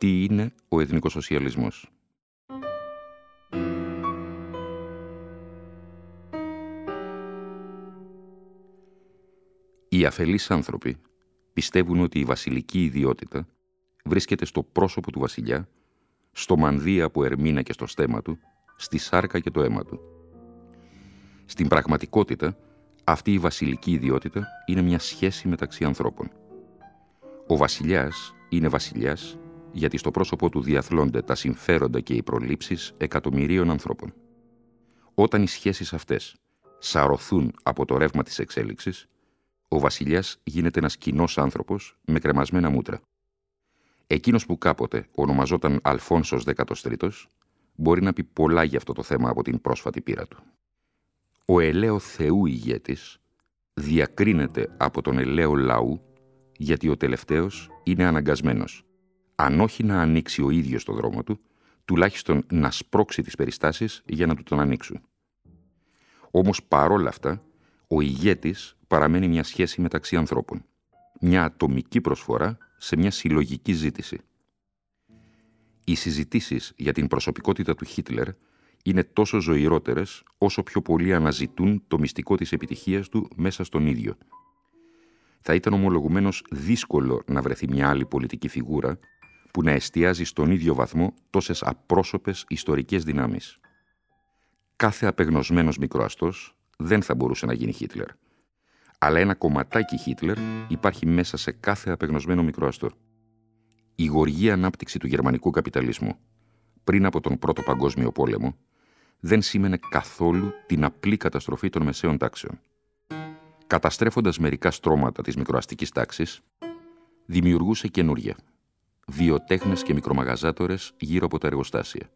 τι είναι ο εθνικός σοσιαλισμός; Οι αφελείς άνθρωποι πιστεύουν ότι η βασιλική ιδιότητα βρίσκεται στο πρόσωπο του βασιλιά, στο μανδύα που ερμήνα και στο στέμα του, στη σάρκα και το αίμα του. Στην πραγματικότητα, αυτή η βασιλική ιδιότητα είναι μια σχέση μεταξύ ανθρώπων. Ο βασιλιάς είναι βασιλιάς γιατί στο πρόσωπό του διαθλώνται τα συμφέροντα και οι προλήψεις εκατομμυρίων ανθρώπων. Όταν οι σχέσεις αυτές σαρωθούν από το ρεύμα της εξέλιξης, ο βασιλιάς γίνεται ένας κοινός άνθρωπος με κρεμασμένα μούτρα. Εκείνος που κάποτε ονομαζόταν Αλφόνσος 13 μπορεί να πει πολλά για αυτό το θέμα από την πρόσφατη πείρα του. Ο ελαίο Θεού ηγέτης διακρίνεται από τον ελαίο λαού γιατί ο τελευταίος είναι αναγκασμένος αν όχι να ανοίξει ο ίδιος το δρόμο του, τουλάχιστον να σπρώξει τις περιστάσεις για να του τον ανοίξουν. Όμως παρόλα αυτά, ο ηγέτης παραμένει μια σχέση μεταξύ ανθρώπων. Μια ατομική προσφορά σε μια συλλογική ζήτηση. Οι συζητήσεις για την προσωπικότητα του Χίτλερ είναι τόσο ζωηρότερες όσο πιο πολύ αναζητούν το μυστικό της επιτυχίας του μέσα στον ίδιο. Θα ήταν ομολογουμένως δύσκολο να βρεθεί μια άλλη πολιτική φιγούρα που να εστιάζει στον ίδιο βαθμό τόσες απρόσωπες ιστορικές δυνάμεις. Κάθε απεγνωσμένος μικροαστός δεν θα μπορούσε να γίνει Χίτλερ. Αλλά ένα κομματάκι Χίτλερ υπάρχει μέσα σε κάθε απεγνωσμένο μικροαστό. Η γοργή ανάπτυξη του γερμανικού καπιταλισμού πριν από τον Πρώτο Παγκόσμιο Πόλεμο δεν σήμαινε καθόλου την απλή καταστροφή των μεσαίων τάξεων. Καταστρέφοντας μερικά στρώματα της μικροαστικής τάξης, δημιουργούσε καινούρια βιοτέχνες και μικρομαγαζάτορες γύρω από τα εργοστάσια,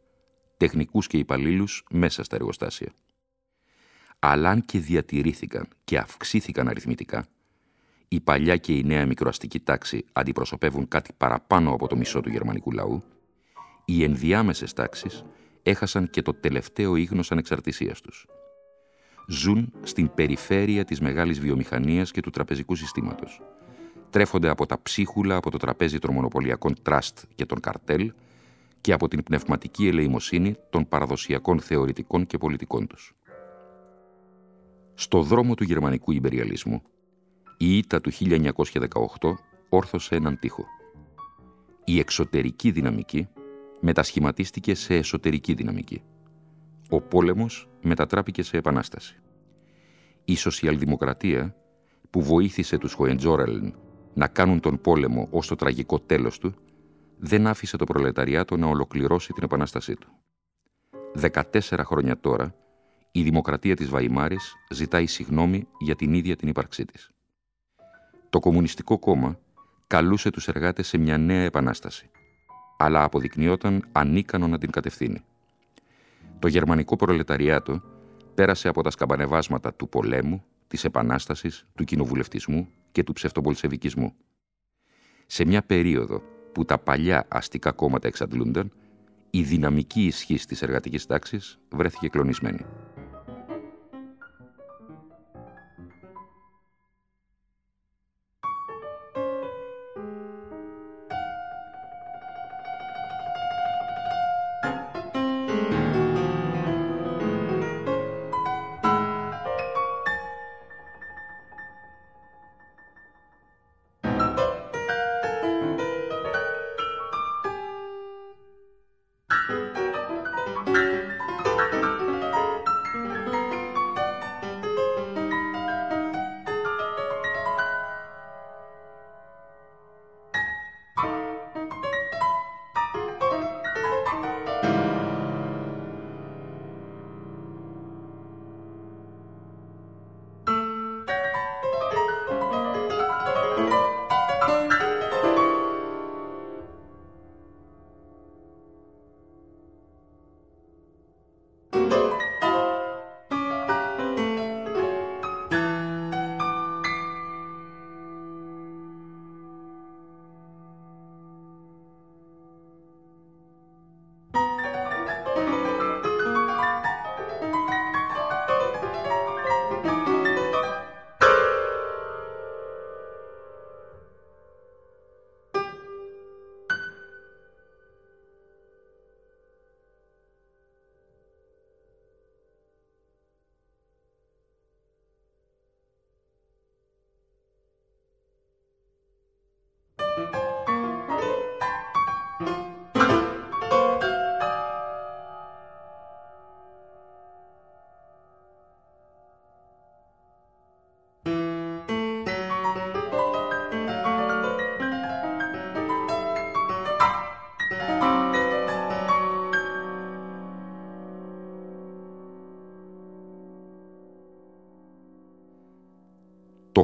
τεχνικούς και υπαλλήλους μέσα στα εργοστάσια. Αλλά αν και διατηρήθηκαν και αυξήθηκαν αριθμητικά, η παλιά και η νέα μικροαστική τάξη αντιπροσωπεύουν κάτι παραπάνω από το μισό του γερμανικού λαού, οι ενδιάμεσες τάξεις έχασαν και το τελευταίο ίγνος ανεξαρτησίας τους. Ζουν στην περιφέρεια της μεγάλης βιομηχανίας και του τραπεζικού συστήματος, τρέφονται από τα ψίχουλα από το τραπέζι των μονοπωλιακών τραστ και των καρτέλ και από την πνευματική ελεημοσύνη των παραδοσιακών θεωρητικών και πολιτικών τους. Στο δρόμο του γερμανικού υπεριαλισμού, η ήττα του 1918 όρθωσε έναν τοίχο. Η εξωτερική δυναμική μετασχηματίστηκε σε εσωτερική δυναμική. Ο πόλεμος μετατράπηκε σε επανάσταση. Η σοσιαλδημοκρατία που βοήθησε τους Χοεντζόρελν να κάνουν τον πόλεμο ως το τραγικό τέλος του, δεν άφησε το προλεταριάτο να ολοκληρώσει την επανάστασή του. 14 χρόνια τώρα, η δημοκρατία της Βαϊμάρης ζητάει συγνώμη για την ίδια την ύπαρξή της. Το Κομμουνιστικό Κόμμα καλούσε τους εργάτες σε μια νέα επανάσταση, αλλά αποδεικνύονταν ανίκανο να την κατευθύνει. Το γερμανικό προλεταριάτο πέρασε από τα σκαμπανεβάσματα του πολέμου, της επανάστασης, του κοινοβουλευτισμού και του ψευτοπολσεβικισμού. Σε μια περίοδο που τα παλιά αστικά κόμματα εξαντλούνταν, η δυναμική ισχύς της εργατικής τάξης βρέθηκε κλονισμένη.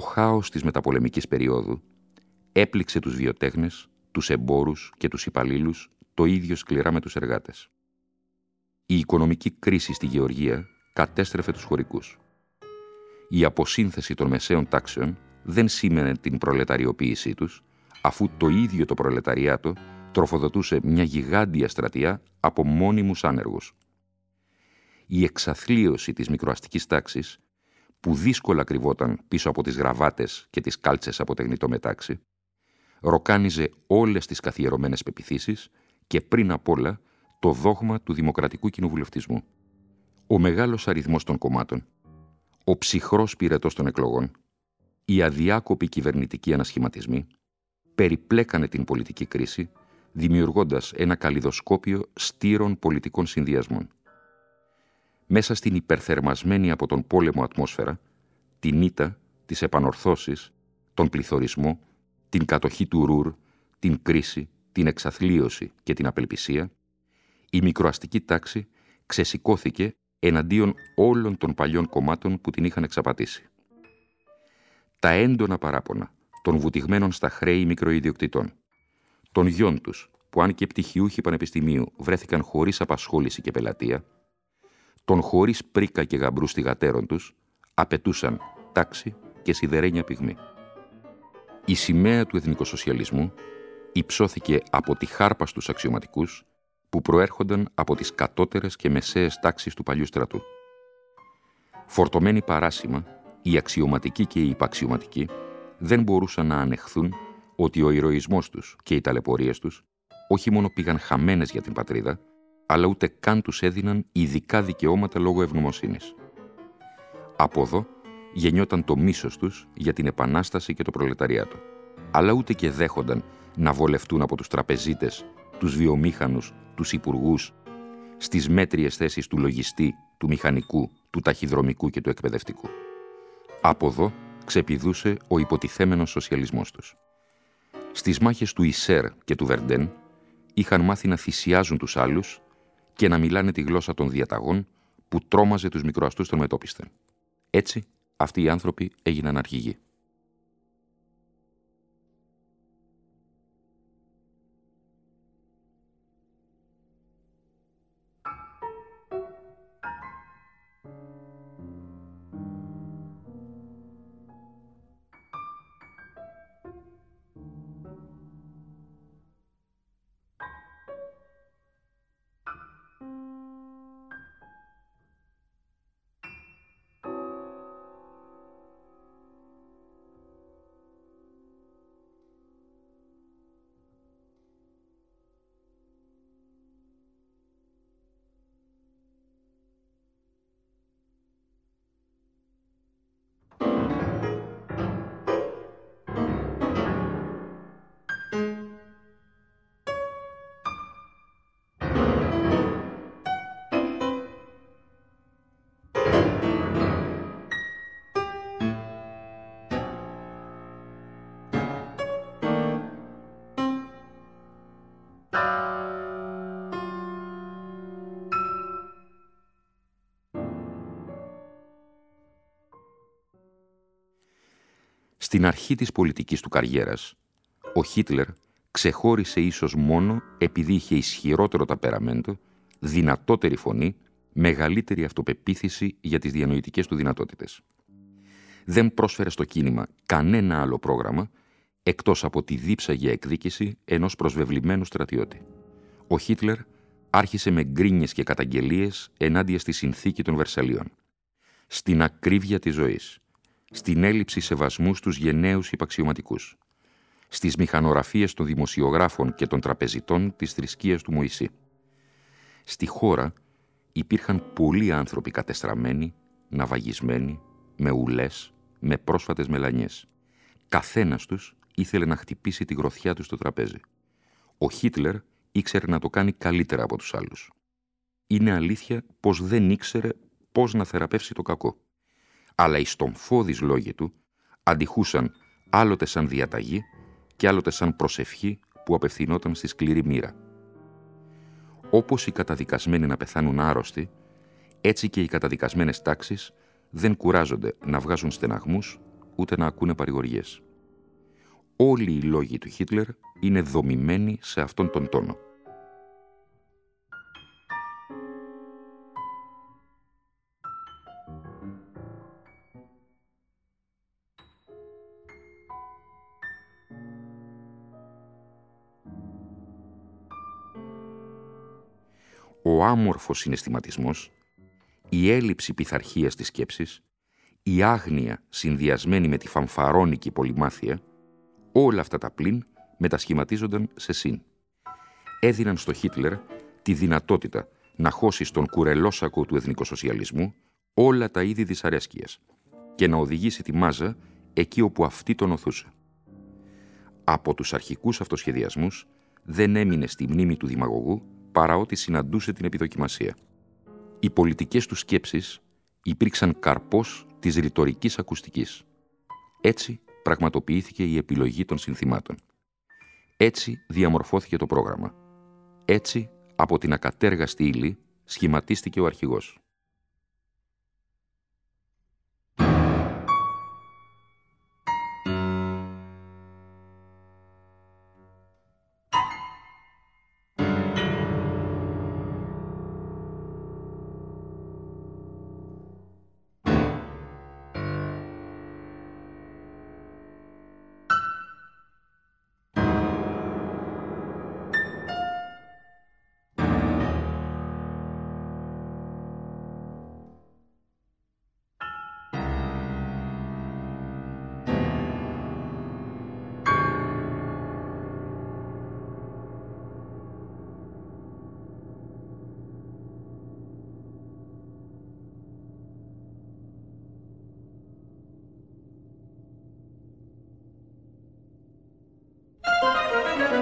Χάος της μεταπολεμικής περίοδου έπληξε τους βιοτέχνες, τους εμπόρους και τους υπαλλήλους το ίδιο σκληρά με τους εργάτες. Η οικονομική κρίση στη Γεωργία κατέστρεφε τους χωρικούς. Η αποσύνθεση των μεσαίων τάξεων δεν σήμαινε την προλεταριοποίησή τους, αφού το ίδιο το προλεταριάτο τροφοδοτούσε μια γιγάντια στρατιά από μόνιμους άνεργους. Η εξαθλίωση της μικροαστικής τάξης, που δύσκολα κρυβόταν πίσω από τις γραβάτες και τις κάλτσες από τεχνητό μετάξι, ροκάνιζε όλες τις καθιερωμένες πεπιθήσεις και πριν απ' όλα το δόγμα του δημοκρατικού κοινοβουλευτισμού. Ο μεγάλος αριθμός των κομμάτων, ο ψυχρός πυρετός των εκλογών, οι αδιάκοποι κυβερνητικοί ανασχηματισμοί, περιπλέκανε την πολιτική κρίση, δημιουργώντας ένα καλλιδοσκόπιο στήρων πολιτικών συνδυασμών. Μέσα στην υπερθερμασμένη από τον πόλεμο ατμόσφαιρα, την ήττα, τις επανορθώσεις, τον πληθωρισμό, την κατοχή του Ρούρ, την κρίση, την εξαθλίωση και την απελπισία, η μικροαστική τάξη ξεσηκώθηκε εναντίον όλων των παλιών κομμάτων που την είχαν εξαπατήσει. Τα έντονα παράπονα των βουτυγμένων στα χρέη μικροϊδιοκτητών, των γιών τους, που αν και πτυχιούχοι πανεπιστημίου βρέθηκαν χωρίς απασχόληση και πελατεία, των χωρίς πρίκα και γαμπρού στιγατέρων τους, απαιτούσαν τάξη και σιδερένια πυγμή. Η σημαία του εθνικοσοσιαλισμού υψώθηκε από τη χάρπα στους αξιωματικούς που προέρχονταν από τις κατώτερες και μεσαίες τάξεις του παλιού στρατού. Φορτωμένοι παράσημα, οι αξιωματικοί και οι υπαξιωματικοί δεν μπορούσαν να ανεχθούν ότι ο ηρωισμός τους και οι ταλαιπωρίες τους όχι μόνο πήγαν χαμένες για την πατρίδα, αλλά ούτε καν τους έδιναν ειδικά δικαιώματα λόγω ευγνωμοσύνης. Από εδώ γεννιόταν το μίσος τους για την Επανάσταση και το προλεταριάτο, αλλά ούτε και δέχονταν να βολευτούν από τους τραπεζίτες, τους βιομήχανους, τους υπουργούς, στις μέτριες θέσεις του λογιστή, του μηχανικού, του ταχυδρομικού και του εκπαιδευτικού. Από εδώ ξεπηδούσε ο υποτιθέμενος σοσιαλισμός τους. Στις μάχες του Ισέρ και του Βερντέν είχαν μάθει να θυσιάζουν τους άλλους και να μιλάνε τη γλώσσα των διαταγών που τρόμαζε τους μικροαστούς των μετόπισθεν. Έτσι, αυτοί οι άνθρωποι έγιναν αρχηγοί. Στην αρχή της πολιτικής του καριέρας, ο Χίτλερ ξεχώρισε ίσως μόνο επειδή είχε ισχυρότερο ταπεραμέντο, δυνατότερη φωνή, μεγαλύτερη αυτοπεποίθηση για τις διανοητικές του δυνατότητες. Δεν πρόσφερε στο κίνημα κανένα άλλο πρόγραμμα εκτός από τη δίψα για εκδίκηση ενός προσβεβλημένου στρατιώτη. Ο Χίτλερ άρχισε με γκρίνιες και καταγγελίες ενάντια στη συνθήκη των Βερσαλίων. Στην ακρίβεια της ζωής, στην έλλειψη σεβασμού στους γενναίους υπαξιωματικούς, στις μηχανογραφίες των δημοσιογράφων και των τραπεζιτών της θρησκείας του Μωυσή. Στη χώρα υπήρχαν πολλοί άνθρωποι κατεστραμμένοι, ναυαγισμένοι, με ουλές, με πρόσφατες μελανιές. Καθένας τους ήθελε να χτυπήσει τη γροθιά του στο τραπέζι. Ο Χίτλερ ήξερε να το κάνει καλύτερα από τους άλλους. Είναι αλήθεια πως δεν ήξερε πώς να θεραπεύσει το κακό αλλά οι στομφώδεις λόγοι του αντιχούσαν άλλοτε σαν διαταγή και άλλοτε σαν προσευχή που απευθυνόταν στη σκληρή μοίρα. Όπως οι καταδικασμένοι να πεθάνουν άρρωστοι, έτσι και οι καταδικασμένες τάξεις δεν κουράζονται να βγάζουν στεναγμούς ούτε να ακούνε παρηγοριές. Όλοι οι λόγοι του Χίτλερ είναι δομημένοι σε αυτόν τον τόνο. Ο άμορφος συναισθηματισμός, η έλλειψη πειθαρχίας της σκέψης, η άγνοια συνδυασμένη με τη φανφαρόνικη πολυμάθεια, όλα αυτά τα πλήν μετασχηματίζονταν σε συν. Έδιναν στο Χίτλερ τη δυνατότητα να χώσει στον κουρελόσακο του εθνικοσοσιαλισμού όλα τα είδη δυσαρέσκειας και να οδηγήσει τη μάζα εκεί όπου αυτή τον οθούσε. Από τους αρχικούς αυτοσχεδιασμούς δεν έμεινε στη μνήμη του δημαγωγού παρά ότι συναντούσε την επιδοκιμασία. Οι πολιτικές του σκέψεις υπήρξαν καρπός της ρητορικής ακουστικής. Έτσι πραγματοποιήθηκε η επιλογή των συνθημάτων. Έτσι διαμορφώθηκε το πρόγραμμα. Έτσι, από την ακατέργαστη ύλη, σχηματίστηκε ο αρχηγός.